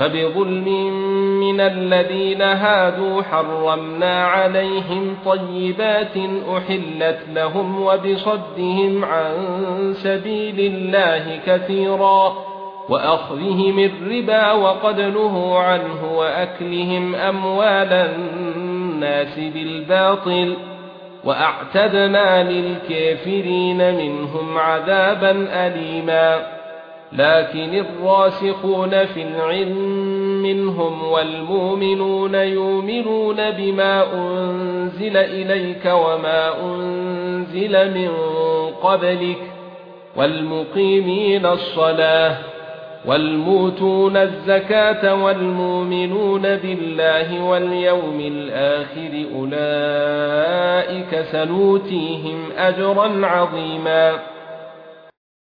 فبظلم من الذين هادوا حرمنا عليهم طيبات أحلت لهم وبصدهم عن سبيل الله كثيرا وأخذهم الربا وقد نهوا عنه وأكلهم أموال الناس بالباطل وأعتدنا للكافرين منهم عذابا أليما لكن الراسخون في العلم منهم والمؤمنون يؤمنون بما أنزل إليك وما أنزل من قبلك والمقيمين الصلاة والموتون الزكاة والمؤمنون بالله واليوم الآخر أولئك سنوتيهم أجرا عظيما